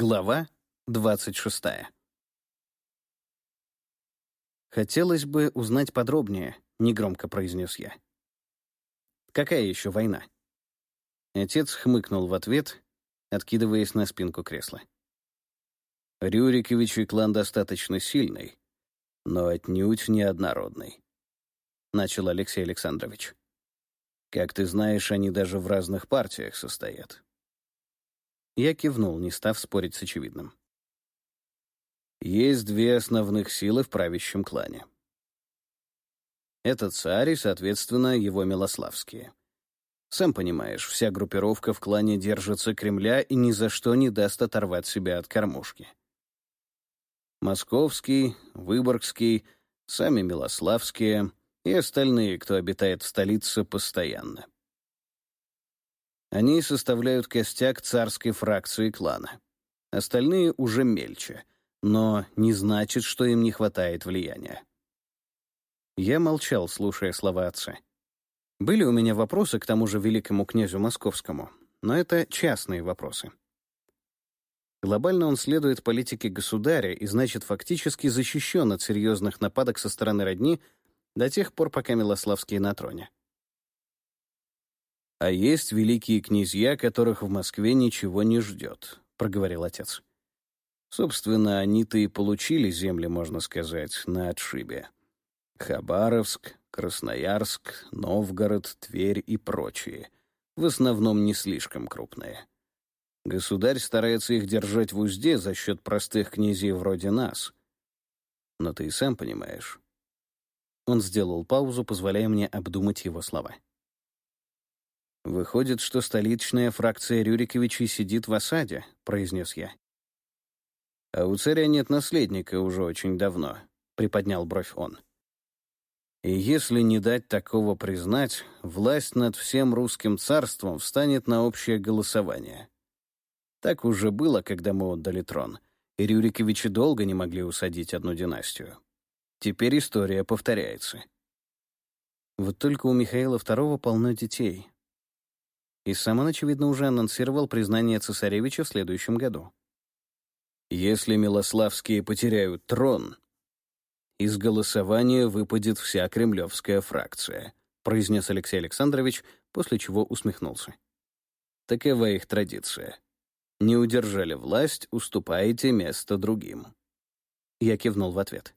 Глава 26. «Хотелось бы узнать подробнее», — негромко произнес я. «Какая еще война?» Отец хмыкнул в ответ, откидываясь на спинку кресла. «Рюрикович и клан достаточно сильный, но отнюдь неоднородный», — начал Алексей Александрович. «Как ты знаешь, они даже в разных партиях состоят». Я кивнул, не став спорить с очевидным. Есть две основных силы в правящем клане. Это царь и, соответственно, его Милославские. Сам понимаешь, вся группировка в клане держится Кремля и ни за что не даст оторвать себя от кормушки. Московский, Выборгский, сами Милославские и остальные, кто обитает в столице постоянно. Они составляют костяк царской фракции клана. Остальные уже мельче, но не значит, что им не хватает влияния. Я молчал, слушая слова отца. Были у меня вопросы к тому же великому князю московскому, но это частные вопросы. Глобально он следует политике государя и, значит, фактически защищен от серьезных нападок со стороны родни до тех пор, пока Милославский на троне. «А есть великие князья, которых в Москве ничего не ждет», — проговорил отец. «Собственно, они-то и получили земли, можно сказать, на отшибе. Хабаровск, Красноярск, Новгород, Тверь и прочие. В основном не слишком крупные. Государь старается их держать в узде за счет простых князей вроде нас. Но ты и сам понимаешь». Он сделал паузу, позволяя мне обдумать его слова. «Выходит, что столичная фракция Рюриковичей сидит в осаде», — произнес я. «А у царя нет наследника уже очень давно», — приподнял бровь он. И если не дать такого признать, власть над всем русским царством встанет на общее голосование. Так уже было, когда мы отдали трон, и Рюриковичи долго не могли усадить одну династию. Теперь история повторяется. Вот только у Михаила II полно детей. И сам он, очевидно, уже анонсировал признание цесаревича в следующем году. Если Милославские потеряют трон, из голосования выпадет вся кремлевская фракция», произнес Алексей Александрович, после чего усмехнулся. «Такова их традиция. Не удержали власть, уступаете место другим». Я кивнул в ответ.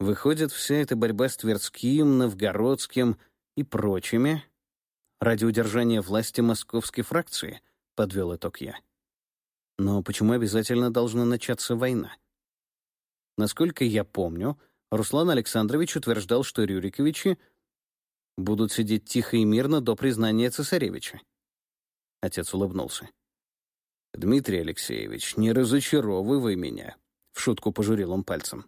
Выходит, вся эта борьба с Тверским, Новгородским и прочими ради удержания власти московской фракции, подвел итог я. Но почему обязательно должна начаться война? Насколько я помню, Руслан Александрович утверждал, что Рюриковичи будут сидеть тихо и мирно до признания цесаревича. Отец улыбнулся. «Дмитрий Алексеевич, не разочаровывай меня», — в шутку пожурил он пальцем.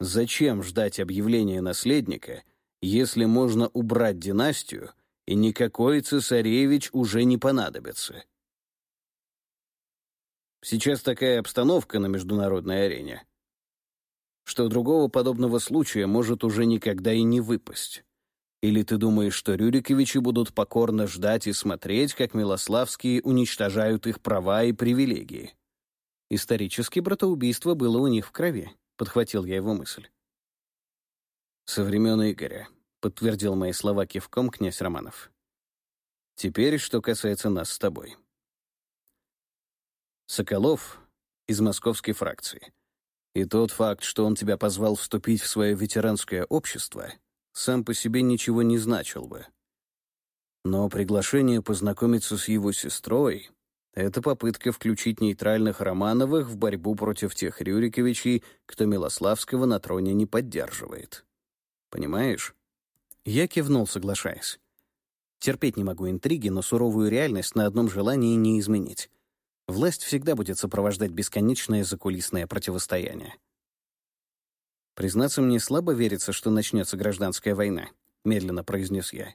«Зачем ждать объявления наследника, если можно убрать династию, и никакой цесаревич уже не понадобится?» Сейчас такая обстановка на международной арене, что другого подобного случая может уже никогда и не выпасть. Или ты думаешь, что Рюриковичи будут покорно ждать и смотреть, как Милославские уничтожают их права и привилегии? Исторически братоубийство было у них в крови, подхватил я его мысль. Со времен Игоря, подтвердил мои слова кивком князь Романов. Теперь, что касается нас с тобой. Соколов из московской фракции — и тот факт, что он тебя позвал вступить в свое ветеранское общество, сам по себе ничего не значил бы. Но приглашение познакомиться с его сестрой — это попытка включить нейтральных Романовых в борьбу против тех Рюриковичей, кто Милославского на троне не поддерживает. Понимаешь? Я кивнул, соглашаясь. Терпеть не могу интриги, но суровую реальность на одном желании не изменить. Власть всегда будет сопровождать бесконечное закулисное противостояние. «Признаться, мне слабо верится, что начнется гражданская война», — медленно произнес я.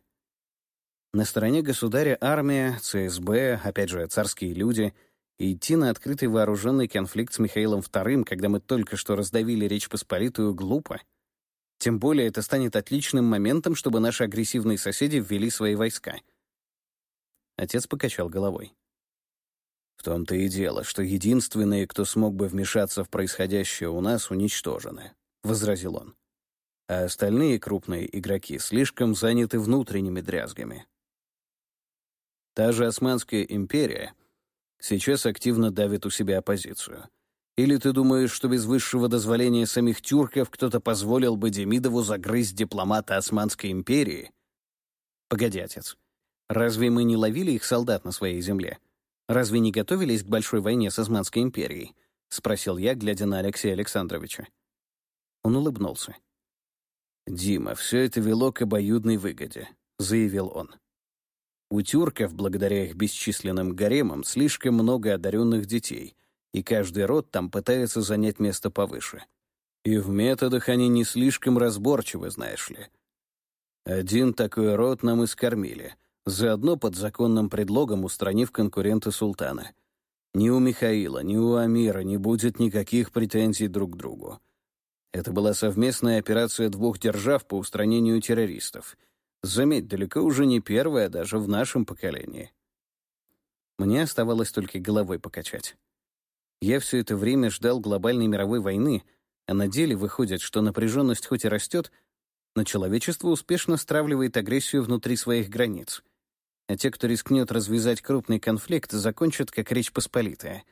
На стороне государя армия, ЦСБ, опять же, царские люди, и идти на открытый вооруженный конфликт с Михаилом II, когда мы только что раздавили Речь Посполитую, глупо. Тем более это станет отличным моментом, чтобы наши агрессивные соседи ввели свои войска. Отец покачал головой. В том-то и дело, что единственные, кто смог бы вмешаться в происходящее у нас, уничтожены, — возразил он. А остальные крупные игроки слишком заняты внутренними дрязгами. Та же Османская империя сейчас активно давит у себя оппозицию. Или ты думаешь, что без высшего дозволения самих тюрков кто-то позволил бы Демидову загрызть дипломата Османской империи? Погоди, отец. Разве мы не ловили их солдат на своей земле? Разве не готовились к большой войне с Османской империей? Спросил я, глядя на Алексея Александровича. Он улыбнулся. «Дима, все это вело к обоюдной выгоде», — заявил он. «У тюрков, благодаря их бесчисленным гаремам, слишком много одаренных детей, и каждый род там пытается занять место повыше. И в методах они не слишком разборчивы, знаешь ли. Один такой род нам и скормили, заодно под законным предлогом устранив конкурента султана. Ни у Михаила, ни у Амира не будет никаких претензий друг к другу. Это была совместная операция двух держав по устранению террористов. Заметь, далеко уже не первая даже в нашем поколении. Мне оставалось только головой покачать. Я все это время ждал глобальной мировой войны, а на деле выходит, что напряженность хоть и растет, но человечество успешно стравливает агрессию внутри своих границ. А те, кто рискнет развязать крупный конфликт, закончат как Речь Посполитая.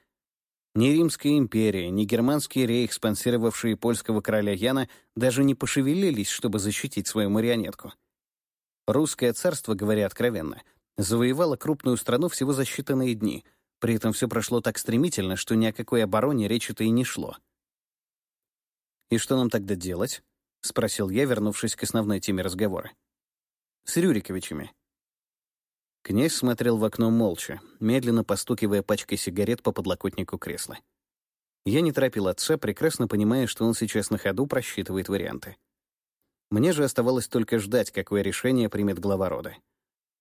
Ни Римская империя, ни Германский рейх, спонсировавшие польского короля Яна, даже не пошевелились, чтобы защитить свою марионетку. Русское царство, говоря откровенно, завоевало крупную страну всего за считанные дни — при этом все прошло так стремительно, что ни о какой обороне речи-то и не шло. «И что нам тогда делать?» — спросил я, вернувшись к основной теме разговора. «С Рюриковичами». Князь смотрел в окно молча, медленно постукивая пачкой сигарет по подлокотнику кресла. Я не торопил отца, прекрасно понимая, что он сейчас на ходу просчитывает варианты. Мне же оставалось только ждать, какое решение примет глава рода.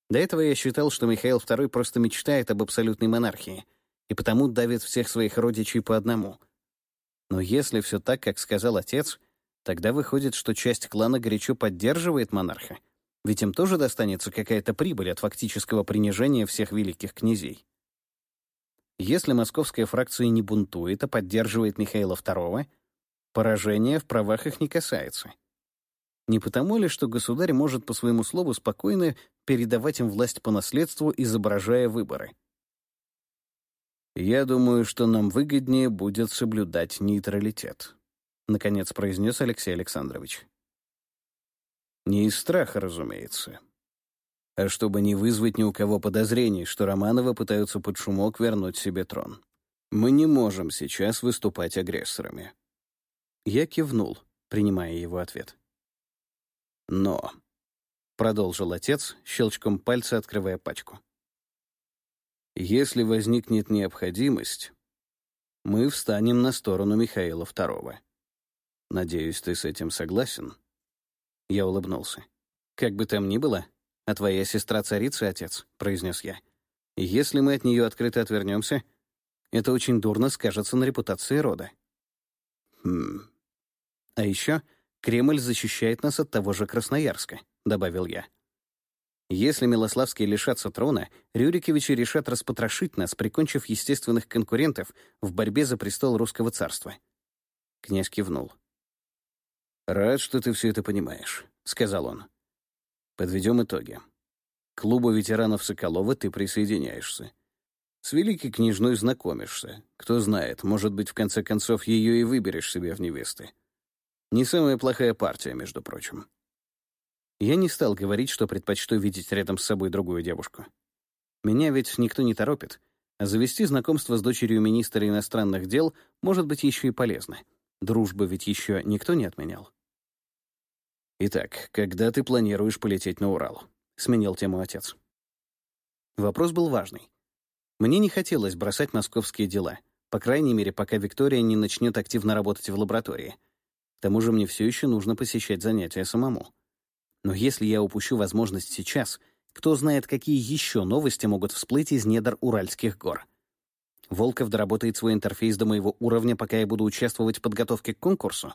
До этого я считал, что Михаил II просто мечтает об абсолютной монархии и потому давит всех своих родичей по одному. Но если все так, как сказал отец, тогда выходит, что часть клана горячо поддерживает монарха, ведь им тоже достанется какая-то прибыль от фактического принижения всех великих князей. Если московская фракция не бунтует, а поддерживает Михаила II, поражение в правах их не касается. Не потому ли, что государь может по своему слову спокойно передавать им власть по наследству, изображая выборы? «Я думаю, что нам выгоднее будет соблюдать нейтралитет», — наконец произнес Алексей Александрович. Не из страха, разумеется, а чтобы не вызвать ни у кого подозрений, что Романовы пытаются под шумок вернуть себе трон. Мы не можем сейчас выступать агрессорами. Я кивнул, принимая его ответ. Но, — продолжил отец, щелчком пальца открывая пачку, «если возникнет необходимость, мы встанем на сторону Михаила II. Надеюсь, ты с этим согласен?» Я улыбнулся. «Как бы там ни было, а твоя сестра царица, отец», — произнес я. «Если мы от нее открыто отвернемся, это очень дурно скажется на репутации рода». «Хм...» А еще Кремль защищает нас от того же Красноярска», — добавил я. «Если Милославские лишатся трона, Рюриковичи решат распотрошить нас, прикончив естественных конкурентов в борьбе за престол русского царства». Князь кивнул. «Рад, что ты все это понимаешь», — сказал он. «Подведем итоги. Клубу ветеранов Соколова ты присоединяешься. С великой княжной знакомишься. Кто знает, может быть, в конце концов, ее и выберешь себе в невесты. Не самая плохая партия, между прочим. Я не стал говорить, что предпочту видеть рядом с собой другую девушку. Меня ведь никто не торопит, а завести знакомство с дочерью министра иностранных дел может быть еще и полезно. Дружбы ведь еще никто не отменял. «Итак, когда ты планируешь полететь на Урал?» — сменил тему отец. Вопрос был важный. Мне не хотелось бросать московские дела, по крайней мере, пока Виктория не начнет активно работать в лаборатории — к тому же мне все еще нужно посещать занятия самому. Но если я упущу возможность сейчас, кто знает, какие еще новости могут всплыть из недр Уральских гор. Волков доработает свой интерфейс до моего уровня, пока я буду участвовать в подготовке к конкурсу.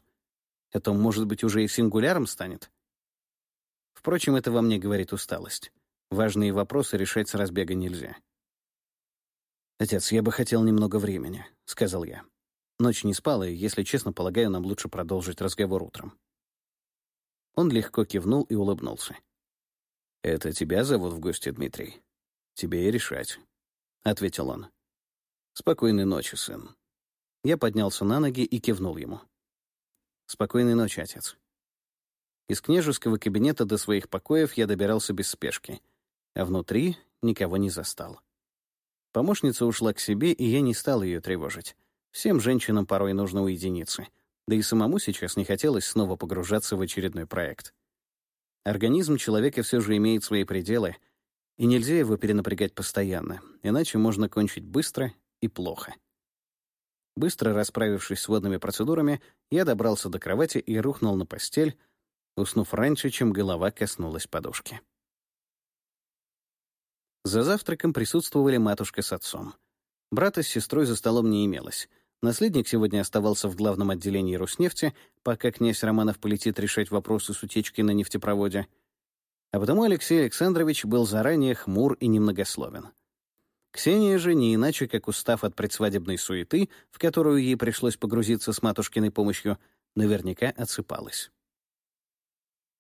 Это, может быть, уже и сингуляром станет? Впрочем, это во мне говорит усталость. Важные вопросы решать с разбега нельзя. «Отец, я бы хотел немного времени», — сказал я. Ночь не спала, и, если честно, полагаю, нам лучше продолжить разговор утром. Он легко кивнул и улыбнулся. «Это тебя зовут в гости, Дмитрий? Тебе и решать», — ответил он. «Спокойной ночи, сын». Я поднялся на ноги и кивнул ему. «Спокойной ночи, отец». Из княжеского кабинета до своих покоев я добирался без спешки, а внутри никого не застал. Помощница ушла к себе, и я не стал ее тревожить. Всем женщинам порой нужно уединиться — да и самому сейчас не хотелось снова погружаться в очередной проект. Организм человека все же имеет свои пределы, и нельзя его перенапрягать постоянно, иначе можно кончить быстро и плохо. Быстро расправившись с водными процедурами, я добрался до кровати и рухнул на постель, уснув раньше, чем голова коснулась подушки. За завтраком присутствовали матушка с отцом. Брата с сестрой за столом не имелось — Наследник сегодня оставался в главном отделении Роснефти, пока князь Романов полетит решать вопросы с утечки на нефтепроводе. А потому Алексей Александрович был заранее хмур и немногословен. Ксения же, не иначе как устав от предсвадебной суеты, в которую ей пришлось погрузиться с матушкиной помощью, наверняка отсыпалась.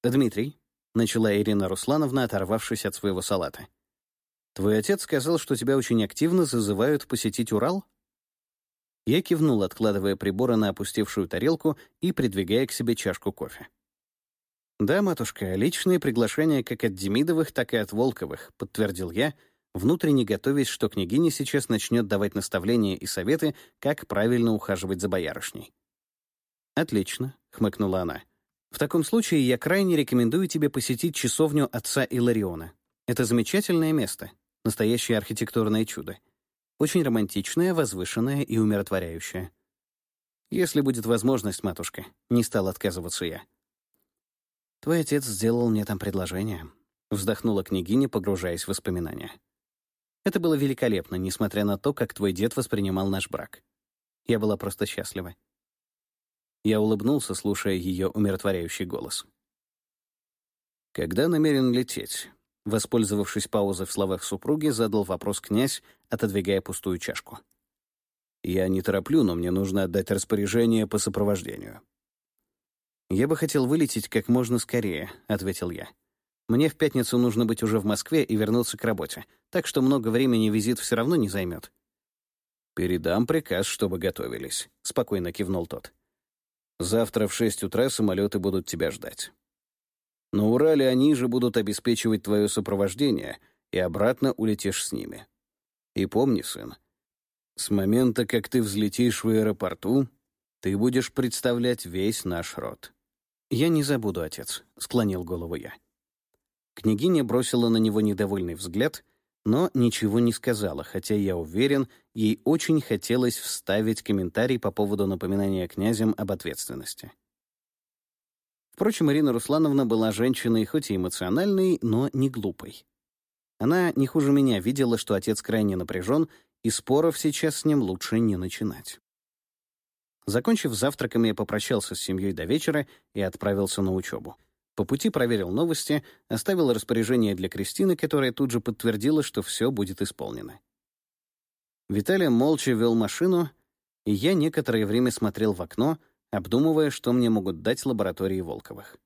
«Дмитрий», — начала Ирина Руслановна, оторвавшись от своего салата, «твой отец сказал, что тебя очень активно зазывают посетить Урал?» Я кивнул, откладывая приборы на опустевшую тарелку и придвигая к себе чашку кофе. «Да, матушка, личные приглашения как от Демидовых, так и от Волковых», — подтвердил я, внутренне готовясь, что княгиня сейчас начнет давать наставления и советы, как правильно ухаживать за боярышней. «Отлично», — хмыкнула она. «В таком случае я крайне рекомендую тебе посетить часовню отца Илариона. Это замечательное место, настоящее архитектурное чудо. Очень романтичная, возвышенная и умиротворяющая. Если будет возможность, матушка, не стал отказываться я. Твой отец сделал мне там предложение. Вздохнула княгиня, погружаясь в воспоминания. Это было великолепно, несмотря на то, как твой дед воспринимал наш брак. Я была просто счастлива. Я улыбнулся, слушая ее умиротворяющий голос. «Когда намерен лететь?» Воспользовавшись паузой в словах супруги, задал вопрос князь, отодвигая пустую чашку. «Я не тороплю, но мне нужно отдать распоряжение по сопровождению». «Я бы хотел вылететь как можно скорее», — ответил я. «Мне в пятницу нужно быть уже в Москве и вернуться к работе, так что много времени визит все равно не займет». «Передам приказ, чтобы готовились», — спокойно кивнул тот. «Завтра в шесть утра самолеты будут тебя ждать». На Урале они же будут обеспечивать твое сопровождение, и обратно улетишь с ними. И помни, сын, с момента, как ты взлетишь в аэропорту, ты будешь представлять весь наш род. «Я не забуду, отец», — склонил голову я. Княгиня бросила на него недовольный взгляд, но ничего не сказала, хотя, я уверен, ей очень хотелось вставить комментарий по поводу напоминания князям об ответственности. Впрочем, Ирина Руслановна была женщиной, хоть и эмоциональной, но не глупой. Она не хуже меня видела, что отец крайне напряжен, и споров сейчас с ним лучше не начинать. Закончив завтраками, я попрощался с семьей до вечера и отправился на учебу. По пути проверил новости, оставил распоряжение для Кристины, которая тут же подтвердила, что все будет исполнено. Виталий молча вел машину, и я некоторое время смотрел в окно — обдумывая, что мне могут дать лаборатории Волковых.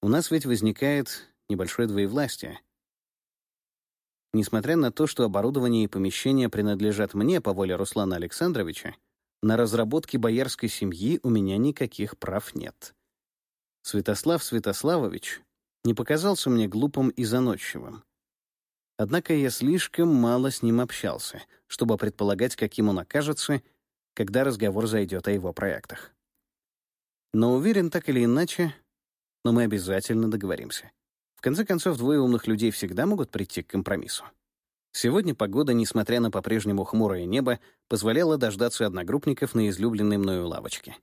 У нас ведь возникает небольшое двоевластие. Несмотря на то, что оборудование и помещения принадлежат мне по воле Руслана Александровича, на разработки боярской семьи у меня никаких прав нет. Святослав Святославович не показался мне глупым и заносчивым. Однако я слишком мало с ним общался, чтобы предполагать, каким он окажется, когда разговор зайдет о его проектах. Но уверен, так или иначе, но мы обязательно договоримся. В конце концов, двое умных людей всегда могут прийти к компромиссу. Сегодня погода, несмотря на по-прежнему хмурое небо, позволяла дождаться одногруппников на излюбленной мною лавочке.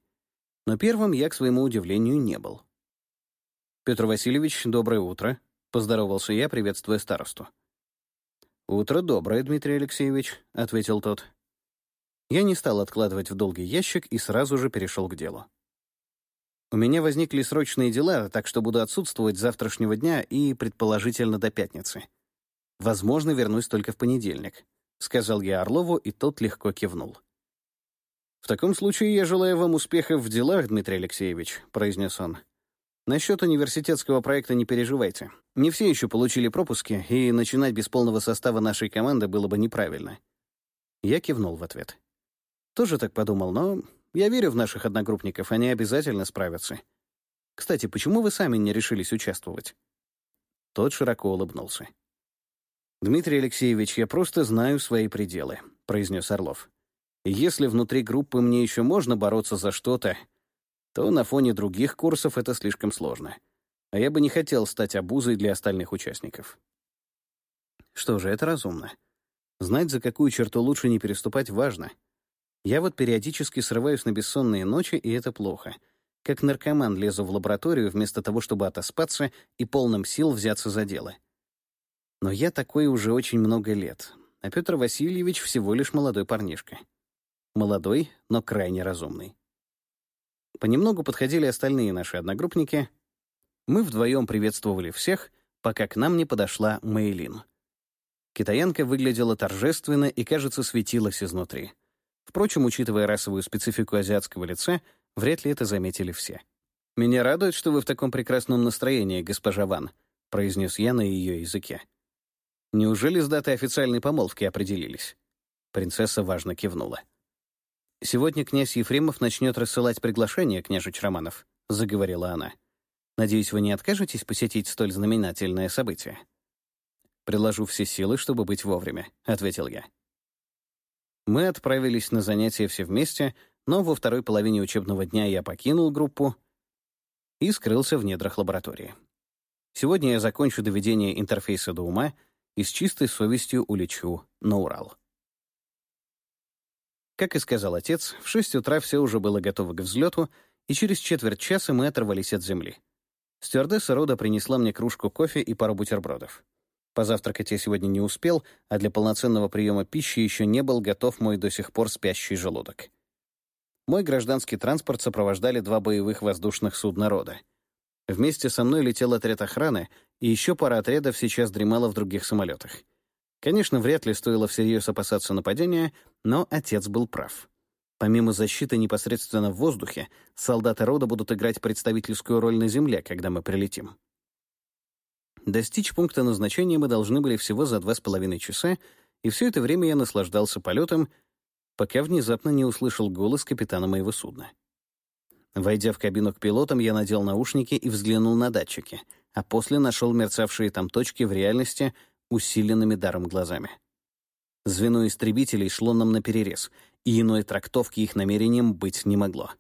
Но первым я, к своему удивлению, не был. «Петр Васильевич, доброе утро», — поздоровался я, приветствуя старосту. «Утро доброе, Дмитрий Алексеевич», — ответил тот. Я не стал откладывать в долгий ящик и сразу же перешел к делу. У меня возникли срочные дела, так что буду отсутствовать с завтрашнего дня и, предположительно, до пятницы. Возможно, вернусь только в понедельник. — сказал я Орлову, и тот легко кивнул. «В таком случае я желаю вам успехов в делах, Дмитрий Алексеевич», — произнес он. «Насчет университетского проекта не переживайте. Не все еще получили пропуски, и начинать без полного состава нашей команды было бы неправильно». Я кивнул в ответ. Тоже так подумал, но я верю в наших одногруппников, они обязательно справятся. Кстати, почему вы сами не решились участвовать?» Тот широко улыбнулся. «Дмитрий Алексеевич, я просто знаю свои пределы», — произнес Орлов. Если внутри группы мне еще можно бороться за что-то, то на фоне других курсов это слишком сложно. А я бы не хотел стать обузой для остальных участников. Что же, это разумно. Знать, за какую черту лучше не переступать, важно. Я вот периодически срываюсь на бессонные ночи, и это плохо. Как наркоман лезу в лабораторию вместо того, чтобы отоспаться и полным сил взяться за дело. Но я такой уже очень много лет, а Петр Васильевич всего лишь молодой парнишка. Молодой, но крайне разумный. Понемногу подходили остальные наши одногруппники. Мы вдвоем приветствовали всех, пока к нам не подошла Мэйлин. Китаянка выглядела торжественно и, кажется, светилась изнутри. Впрочем, учитывая расовую специфику азиатского лица, вряд ли это заметили все. «Меня радует, что вы в таком прекрасном настроении, госпожа Ван», — произнес я на ее языке. «Неужели с датой официальной помолвки определились?» Принцесса важно кивнула. «Сегодня князь Ефремов начнет рассылать приглашения, княжич Романов», — заговорила она. «Надеюсь, вы не откажетесь посетить столь знаменательное событие?» «Приложу все силы, чтобы быть вовремя», — ответил я. Мы отправились на занятия все вместе, но во второй половине учебного дня я покинул группу и скрылся в недрах лаборатории. Сегодня я закончу доведение интерфейса до ума и с чистой совестью улечу на Урал. Как и сказал отец, в шесть утра все уже было готово к взлету, и через четверть часа мы оторвались от земли. Стюардесса рода принесла мне кружку кофе и пару бутербродов. Позавтракать я сегодня не успел, а для полноценного приема пищи еще не был готов мой до сих пор спящий желудок. Мой гражданский транспорт сопровождали два боевых воздушных судна рода. Вместе со мной летел отряд охраны, и еще пара отрядов сейчас дремала в других самолетах. Конечно, вряд ли стоило всерьез опасаться нападения, но отец был прав. Помимо защиты непосредственно в воздухе, солдаты рода будут играть представительскую роль на земле, когда мы прилетим. Достичь пункта назначения мы должны были всего за два с половиной часа, и все это время я наслаждался полетом, пока внезапно не услышал голос капитана моего судна. Войдя в кабину к пилотам, я надел наушники и взглянул на датчики, а после нашел мерцавшие там точки в реальности — усиленными даром глазами. Звено истребителей шло нам на перерез, и иной трактовки их намерением быть не могло.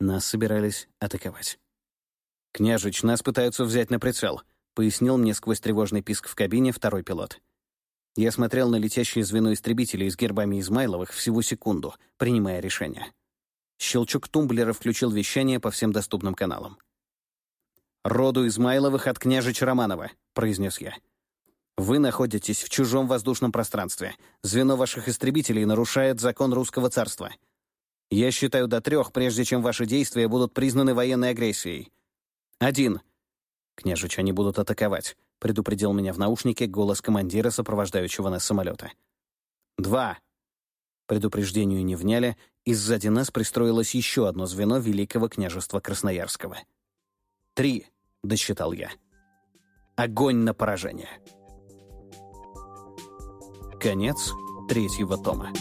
Нас собирались атаковать. «Княжич, нас пытаются взять на прицел», — пояснил мне сквозь тревожный писк в кабине второй пилот. Я смотрел на летящее звено истребителей с гербами Измайловых всего секунду, принимая решение. Щелчок тумблера включил вещание по всем доступным каналам. «Роду Измайловых от княжича Романова», — произнес я. Вы находитесь в чужом воздушном пространстве. Звено ваших истребителей нарушает закон русского царства. Я считаю до трех, прежде чем ваши действия будут признаны военной агрессией. Один. Княжич, они будут атаковать, предупредил меня в наушнике голос командира, сопровождающего нас самолета. Два. Предупреждению не вняли, и сзади нас пристроилось еще одно звено Великого княжества Красноярского. Три, досчитал я. Огонь на поражение. Конец третьего тома.